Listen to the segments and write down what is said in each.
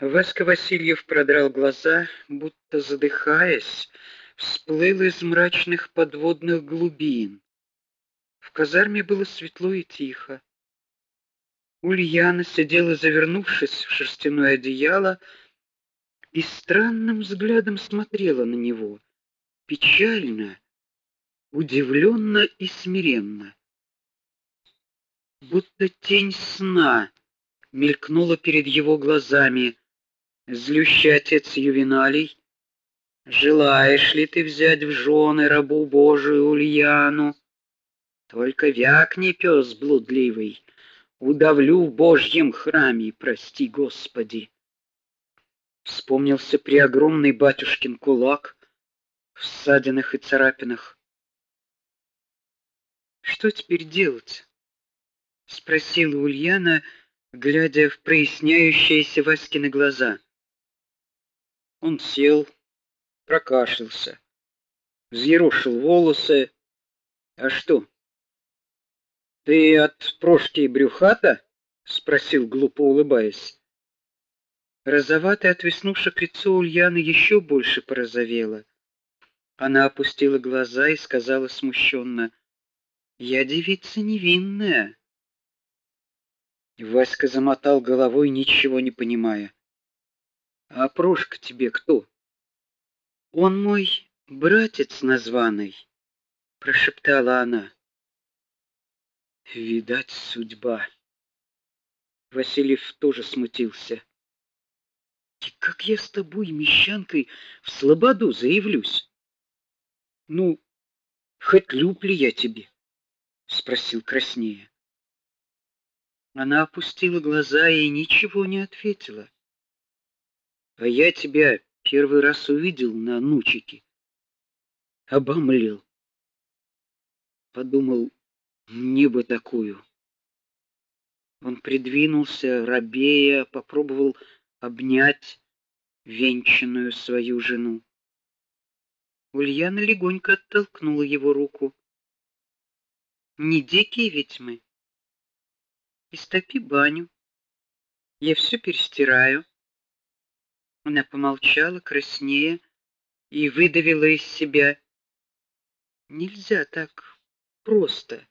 Васька Васильев продрал глаза, будто задыхаясь, всплыл из мрачных подводных глубин. В казарме было светло и тихо. Ульяна сидела, завернувшись в шерстяное одеяло, и странным взглядом смотрела на него, печально, удивленно и смиренно. Будто тень сна мелькнула перед его глазами злющий отец Ювеналий, желаешь ли ты взять в жены рабу Божию Ульяну? Только вякни, пес блудливый, удавлю в Божьем храме, прости, Господи. Вспомнился преогромный батюшкин кулак в ссадинах и царапинах. Что теперь делать? спросила Ульяна, глядя в проясняющиеся Васькины глаза. Он сел, прокашлялся, взъерошил волосы. А что? Ты от прошки брюхата? спросил глупо улыбаясь. Розоватое от веснушек лицо Ульяны еще больше порозовело. Она опустила глаза и сказала смущенно: "Я девица невинная". Васька замотал головой, ничего не понимая. А Прошка тебе кто? Он мой братец названный, прошептала она. Видать, судьба. Васильев тоже смутился. И как я с тобой, мещанкой, в слободу заявлюсь? Ну, хоть люб ли я тебе? спросил краснея. Она опустила глаза и ничего не ответила. А я тебя первый раз увидел на Нучике. Обомлел. Подумал, мне бы такую. Он придвинулся, робея, попробовал обнять венчанную свою жену. Ульяна легонько оттолкнула его руку. Не дикие ведь мы. Истопи баню. Я все перестираю. Она помолчала, краснея, и выдавила из себя: "Нельзя так просто".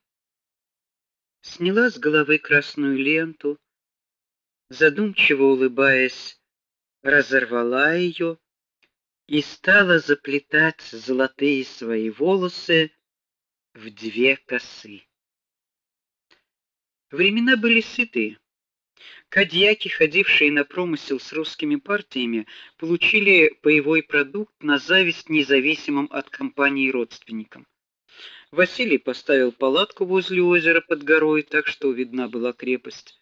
Сняла с головы красную ленту, задумчиво улыбаясь, разорвала ее и стала заплетать золотые свои волосы в две косы. Времена были сытые. Кадьяки, ходившие на промысел с русскими партиями, получили боевой продукт на зависть независимым от компании родственникам. Василий поставил палатку возле озера под горой, так что видна была крепость.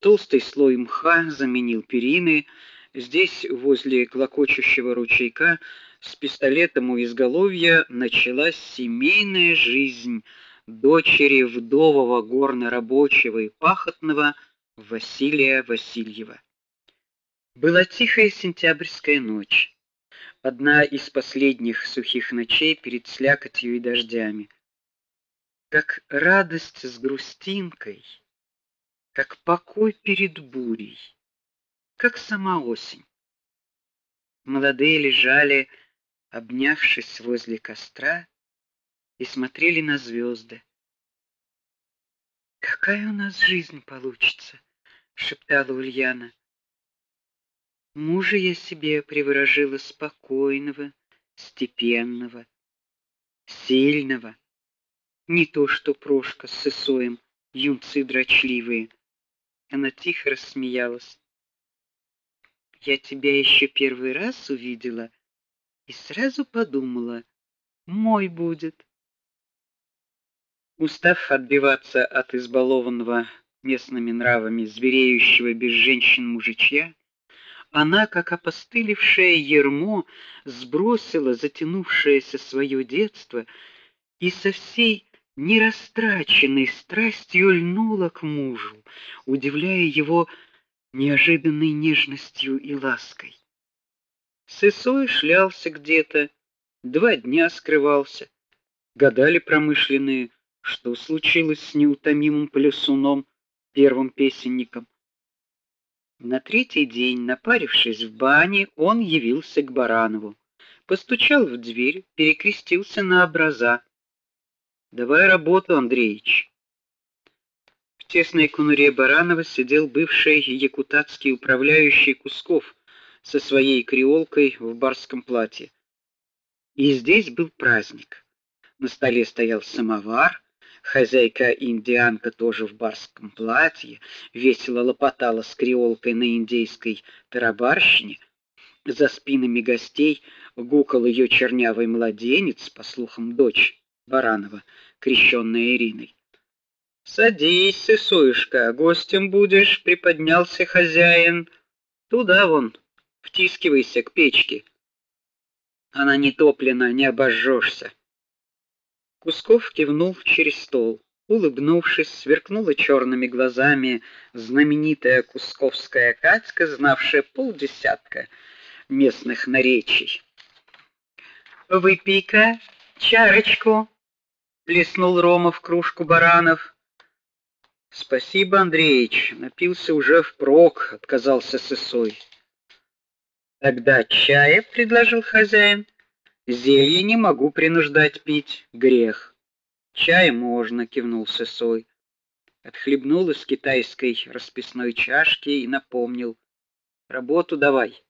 Толстый слой мха заменил перины. Здесь, возле клокочущего ручейка, с пистолетом у изголовья началась семейная жизнь дочери вдового горнорабочего и пахотного Василия Васильева. Была тихая сентябрьская ночь, одна из последних сухих ночей перед слякотью и дождями. Как радость с грустинкой, как покой перед бурей, как сама осень. Молодые лежали, обнявшись возле костра, и смотрели на звезды. Какая у нас жизнь получится, шептала Ульяна. Мужа я себе приворожила спокойного, степенного, сильного, не то что Прошка с Исоем, юнцы дрочливые. Она тихо рассмеялась. Я тебя еще первый раз увидела и сразу подумала, мой будет. Устав отбиваться от избалованного местными нравами звереющего без женщин мужичья, она, как опостылевшее ермо, сбросила затянувшееся свое детство и со всей нерастраченной страстью льнула к мужу, удивляя его неожиданной нежностью и лаской. Сысой шлялся где-то, два дня скрывался. Гадали промышленные, что случилось с неутомимым плясуном, первым песенником? На третий день, напарившись в бане, он явился к Баранову. Постучал в дверь, перекрестился на образа. Давай работу, Андреич. В тесной конуре Баранова сидел бывший якутатский управляющий Кусков со своей креолкой в барском платье. И здесь был праздник. На столе стоял самовар, хозяйка индианка тоже в барском платье, весело лопотала с креолкой на индейской тарабарщине. За спинами гостей гукал ее чернявый младенец, по слухам, дочь Баранова, крещенная Ириной. Садись, сысуешка, гостем будешь, приподнялся хозяин. Туда вон, втискивайся к печке. Она не топлена, не обожжешься. Кусков кивнул через стол. Улыбнувшись, сверкнула черными глазами знаменитая кусковская Катька, знавшая полдесятка местных наречий. Выпей-ка чарочку, плеснул Рома в кружку баранов. Спасибо, Андреич, напился уже впрок, отказался Сысой. Тогда чая, предложил хозяин. Зелье не могу принуждать пить, грех. Чай можно, кивнул Сысой. Отхлебнул из китайской расписной чашки и напомнил: "Работу давай".